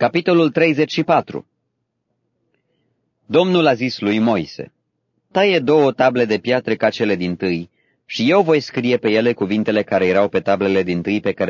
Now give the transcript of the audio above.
Capitolul 34 Domnul a zis lui Moise, Taie două table de piatră ca cele din tâi, și eu voi scrie pe ele cuvintele care erau pe tablele din tâi pe care